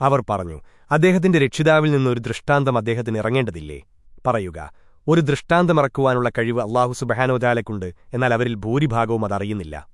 അവർ പറഞ്ഞു അദ്ദേഹത്തിന്റെ രക്ഷിതാവിൽ നിന്നൊരു ദൃഷ്ടാന്തം അദ്ദേഹത്തിന് ഇറങ്ങേണ്ടതില്ലേ? പറയുക ഒരു ദൃഷ്ടാന്തമിറക്കുവാനുള്ള കഴിവ് അള്ളാഹു സുബഹാനോജാലക്കുണ്ട് എന്നാൽ അവരിൽ ഭൂരിഭാഗവും അതറിയുന്നില്ല.